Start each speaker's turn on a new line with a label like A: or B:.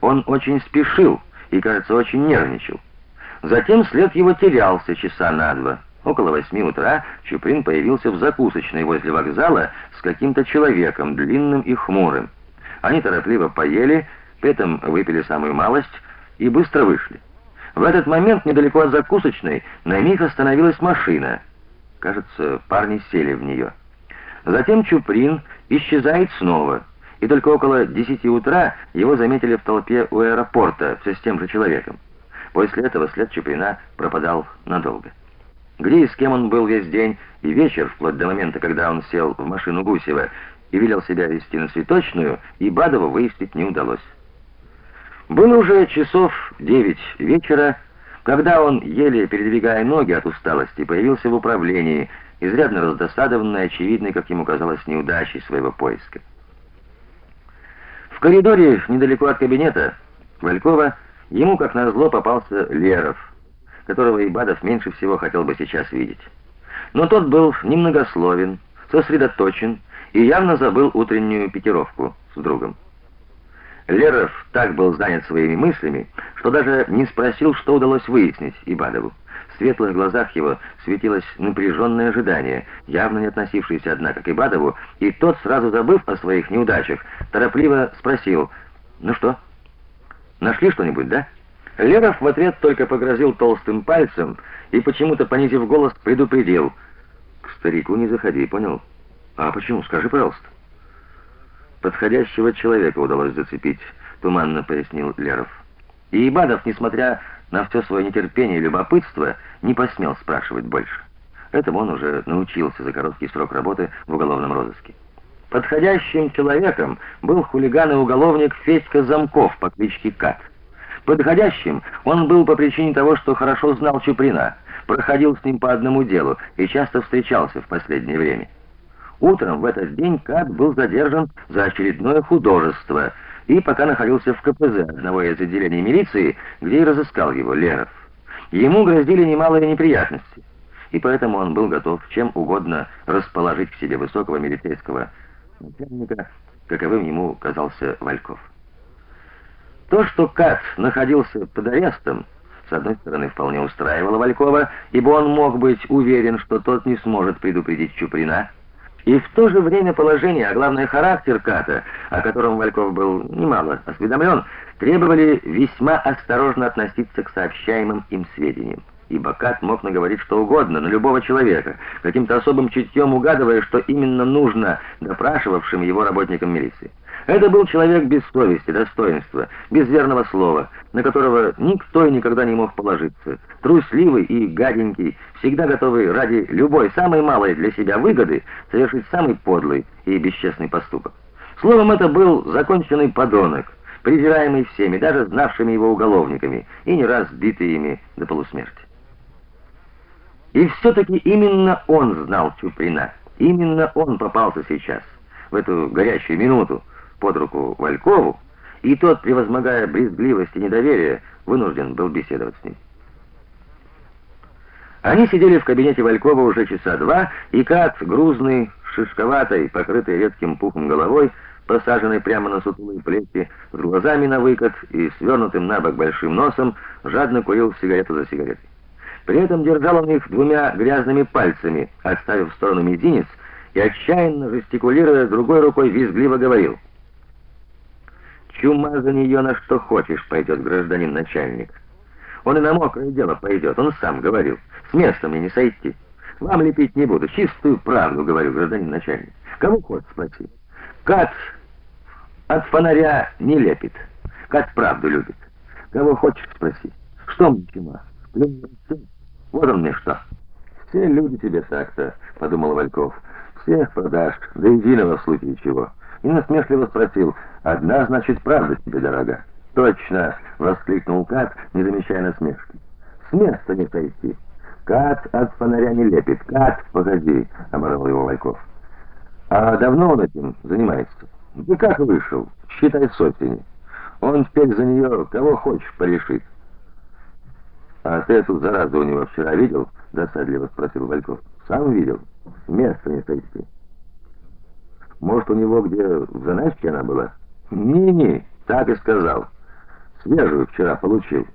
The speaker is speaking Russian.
A: Он очень спешил и, кажется, очень нервничал. Затем след его терялся часа на два. Около восьми утра Чуприн появился в закусочной возле вокзала с каким-то человеком, длинным и хмурым. Они торопливо поели, при этом выпили самую малость и быстро вышли. В этот момент недалеко от закусочной на миг остановилась машина. Кажется, парни сели в нее. Затем Чуприн исчезает снова, и только около десяти утра его заметили в толпе у аэропорта все с тем же человеком. После этого след Чуприна пропадал надолго. Где и с кем он был весь день и вечер, вплоть до момента, когда он сел в машину Гусева и велел себя вести на цветочную, и Бадова выяснить не удалось. Было уже часов девять вечера, когда он, еле передвигая ноги от усталости, появился в управлении, изрядно раздосадованный, очевидной, как ему казалось, неудачей своего поиска. В коридоре недалеко от кабинета Валькова ему, как назло, попался Леров, которого Ибадов меньше всего хотел бы сейчас видеть. Но тот был немногословен, сосредоточен и явно забыл утреннюю пикировку с другом. Леров так был занят своими мыслями, что даже не спросил, что удалось выяснить Ибадову. В светлых глазах его светилось напряженное ожидание, явно не относившееся, однако, к Ибадову, и тот, сразу забыв о своих неудачах, торопливо спросил, «Ну что, нашли что-нибудь, да?» Леров в ответ только погрозил толстым пальцем и, почему-то понизив голос, предупредил, «К старику не заходи, понял?» «А почему? Скажи, пожалуйста». Подходящего человека удалось зацепить, туманно пояснил Леров. И Ибадов, несмотря на все свое нетерпение и любопытство, не посмел спрашивать больше. Этому он уже научился за короткий срок работы в уголовном розыске. Подходящим человеком был хулиган и уголовник Федька Замков по кличке Кат. Подходящим он был по причине того, что хорошо знал Чуприна, проходил с ним по одному делу и часто встречался в последнее время. Утром в этот день Кат был задержан за очередное художество и пока находился в КПЗ одного из отделений милиции, где и разыскал его Леров. Ему грозили немалые неприятности, и поэтому он был готов чем угодно расположить к себе высокого милицейского начальника, каковым ему казался Вальков. То, что Кат находился под арестом, с одной стороны, вполне устраивало Валькова, ибо он мог быть уверен, что тот не сможет предупредить Чуприна, и в то же время положение, а главное характер Ката, о котором Вальков был немало осведомлен, требовали весьма осторожно относиться к сообщаемым им сведениям. Ибо Кат мог наговорить что угодно на любого человека, каким-то особым чутьем угадывая, что именно нужно допрашивавшим его работникам милиции. Это был человек без совести, достоинства, без верного слова, на которого никто и никогда не мог положиться. Трусливый и гаденький, всегда готовый ради любой, самой малой для себя выгоды совершить самый подлый и бесчестный поступок. Словом, это был законченный подонок, презираемый всеми, даже знавшими его уголовниками, и не раз битый ими до полусмерти. И все-таки именно он знал Чуприна, именно он попался сейчас, в эту горячую минуту, под руку Валькову, и тот, превозмогая брезгливость и недоверие, вынужден был беседовать с ним. Они сидели в кабинете Валькова уже часа два, и Кат, грузный, шишковатой, покрытый редким пухом головой, посаженный прямо на сутулые плечи, с глазами на выкат и свернутым на бок большим носом, жадно курил сигарету за сигаретой. При этом держал он их двумя грязными пальцами, отставив в сторону мизинец, и отчаянно жестикулируя другой рукой визгливо говорил — Чума за нее на что хочешь пойдет, гражданин начальник. Он и на мокрое дело пойдет, он сам говорил. С места мне не сойти. Вам лепить не буду, чистую правду говорю, гражданин начальник. Кому хочешь спроси. Кат от фонаря не лепит. Кат правду любит. Кого хочешь спроси. Что мне чума? Вот он мне что. Все люди тебе так-то, подумал Вальков. Всех продашь, до единого в случае чего и насмешливо спросил: "Одна, значит, правда тебе дорога?" "Точно", воскликнул Кат, не замечая насмешки. "С места не сойти. Кат от фонаря не лепит. Кат, погоди", оборвал его Вальков. "А давно он этим занимается?" "Да как вышел? Считай с осени. Он теперь за нее кого хочешь порешит." «А ты эту заразу у него вчера видел?» — досадливо спросил Вальков. «Сам видел. С места не сойти». Может, у него где в заначке она была? Не-не, так и сказал. Свежую вчера получил.